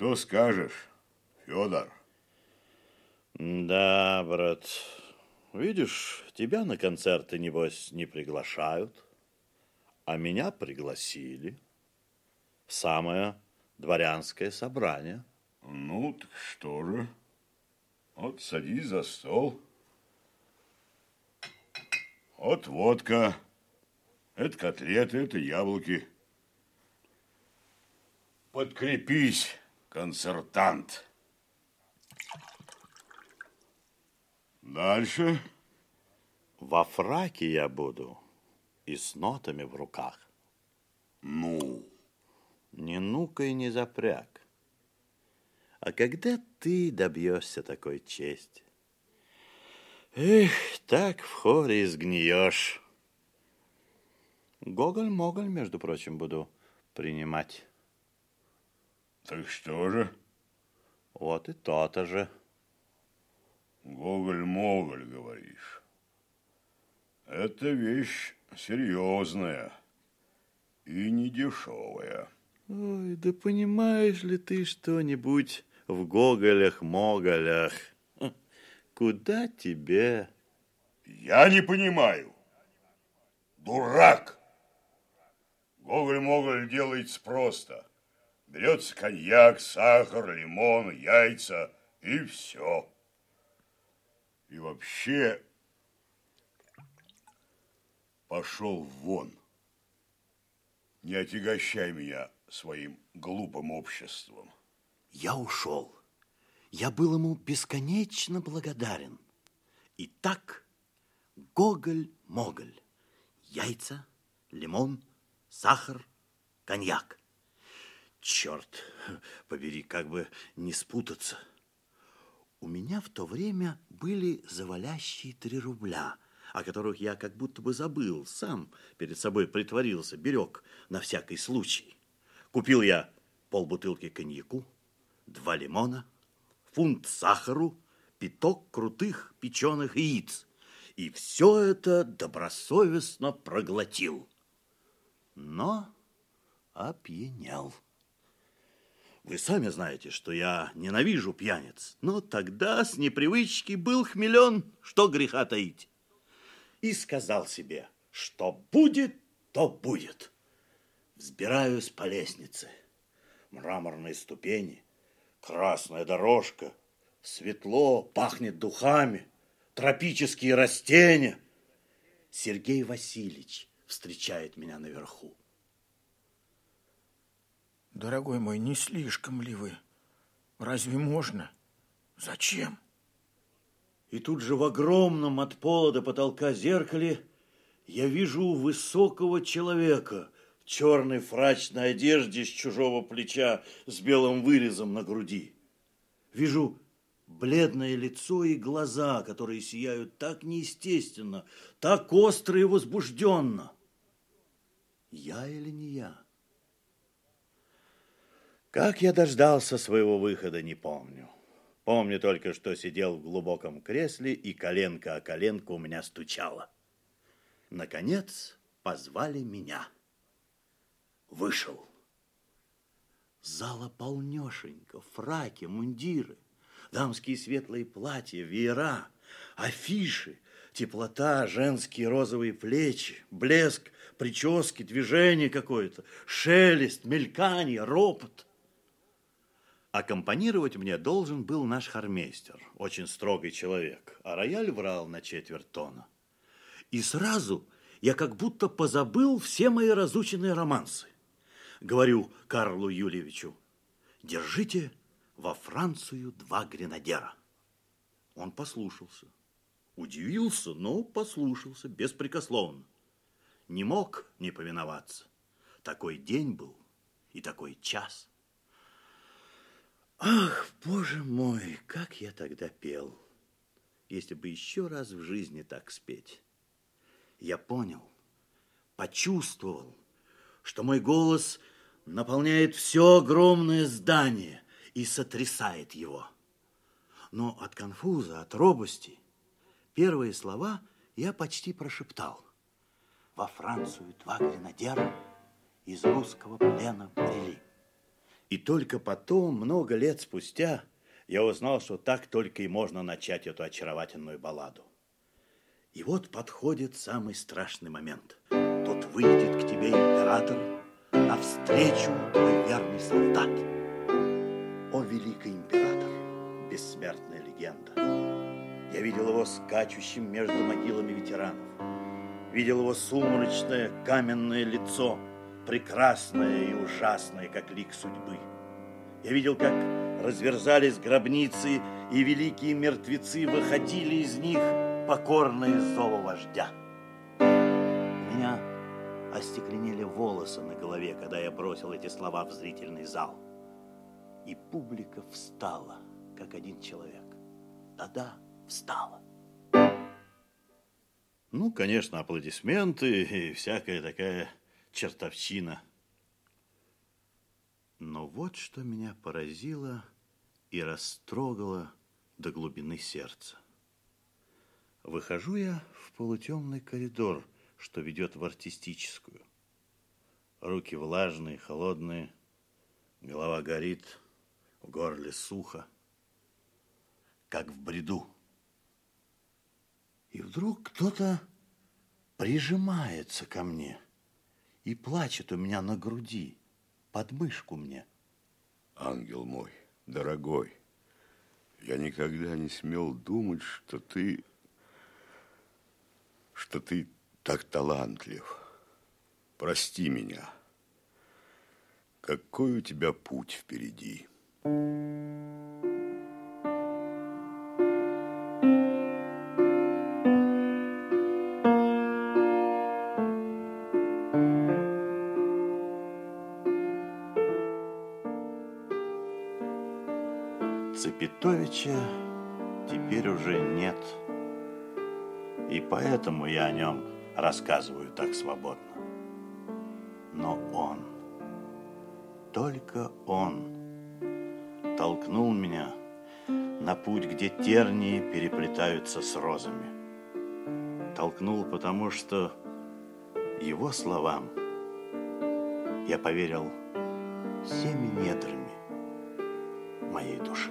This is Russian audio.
Что скажешь, Федор? Да, брат. Видишь, тебя на концерты, небось, не приглашают, а меня пригласили в самое дворянское собрание. Ну, так что же? Вот садись за стол. Вот водка. Это котлеты, это яблоки. Подкрепись, концертант. Дальше. Во фраке я буду и с нотами в руках. Ну? Не ну-ка и не запряг. А когда ты добьешься такой чести? Эх, так в хоре изгниешь. Гоголь-моголь, между прочим, буду принимать. Так что же? Вот и то-то же. Гоголь-моголь, говоришь. Это вещь серьезная и не дешевая. Ой, да понимаешь ли ты что-нибудь в Гоголях-моголях? Куда тебе? Я не понимаю. Дурак! Гоголь-моголь делается просто. Берется коньяк, сахар, лимон, яйца и все. И вообще пошел вон. Не отягощай меня своим глупым обществом. Я ушел. Я был ему бесконечно благодарен. И так Гоголь-моголь. Яйца, лимон, сахар, коньяк. Черт побери, как бы не спутаться. У меня в то время были завалящие три рубля, о которых я как будто бы забыл, сам перед собой притворился, берег на всякий случай. Купил я полбутылки коньяку, два лимона, фунт сахару, пяток крутых печеных яиц. И все это добросовестно проглотил. Но опьянел. Вы сами знаете, что я ненавижу пьяниц, но тогда с непривычки был хмелен, что греха таить. И сказал себе, что будет, то будет. Взбираюсь по лестнице. Мраморные ступени, красная дорожка, светло, пахнет духами, тропические растения. Сергей Васильевич встречает меня наверху. Дорогой мой, не слишком ли вы? Разве можно? Зачем? И тут же в огромном от пола до потолка зеркале я вижу высокого человека в черной фрачной одежде с чужого плеча с белым вырезом на груди. Вижу бледное лицо и глаза, которые сияют так неестественно, так остро и возбужденно. Я или не я? Как я дождался своего выхода, не помню. Помню только, что сидел в глубоком кресле, и коленка о коленку у меня стучала. Наконец позвали меня. Вышел. Зала полнешенько, фраки, мундиры, дамские светлые платья, веера, афиши, теплота, женские розовые плечи, блеск, прически, движение какое-то, шелест, мелькание, ропот – Аккомпанировать мне должен был наш хармейстер, очень строгий человек, а рояль врал на четверть тона. И сразу я как будто позабыл все мои разученные романсы. Говорю Карлу Юльевичу, держите во Францию два гренадера. Он послушался. Удивился, но послушался, беспрекословно. Не мог не повиноваться. Такой день был и такой час. Ах, боже мой, как я тогда пел. Если бы еще раз в жизни так спеть. Я понял, почувствовал, что мой голос наполняет все огромное здание и сотрясает его. Но от конфуза, от робости, первые слова я почти прошептал. Во Францию два гренадера из русского плена брели. И только потом, много лет спустя, я узнал, что так только и можно начать эту очаровательную балладу. И вот подходит самый страшный момент. Тут выйдет к тебе император, навстречу твой верный солдат. О, великий император, бессмертная легенда! Я видел его скачущим между могилами ветеранов. Видел его сумрачное каменное лицо, прекрасное и ужасное, как лик судьбы. Я видел, как разверзались гробницы, и великие мертвецы выходили из них, покорные зову вождя. У меня остекленели волосы на голове, когда я бросил эти слова в зрительный зал. И публика встала, как один человек. Да-да, встала. Ну, конечно, аплодисменты и всякая такая чертовщина. Но вот что меня поразило и растрогало до глубины сердца. Выхожу я в полутемный коридор, что ведет в артистическую. Руки влажные, холодные, голова горит, в горле сухо, как в бреду. И вдруг кто-то прижимается ко мне и плачет у меня на груди, под мышку мне. Ангел мой, дорогой, я никогда не смел думать, что ты, что ты так талантлив. Прости меня. Какой у тебя путь впереди? Цепетовича теперь уже нет. И поэтому я о нем рассказываю так свободно. Но он, только он толкнул меня на путь, где тернии переплетаются с розами. Толкнул, потому что его словам я поверил всеми недрами моей души.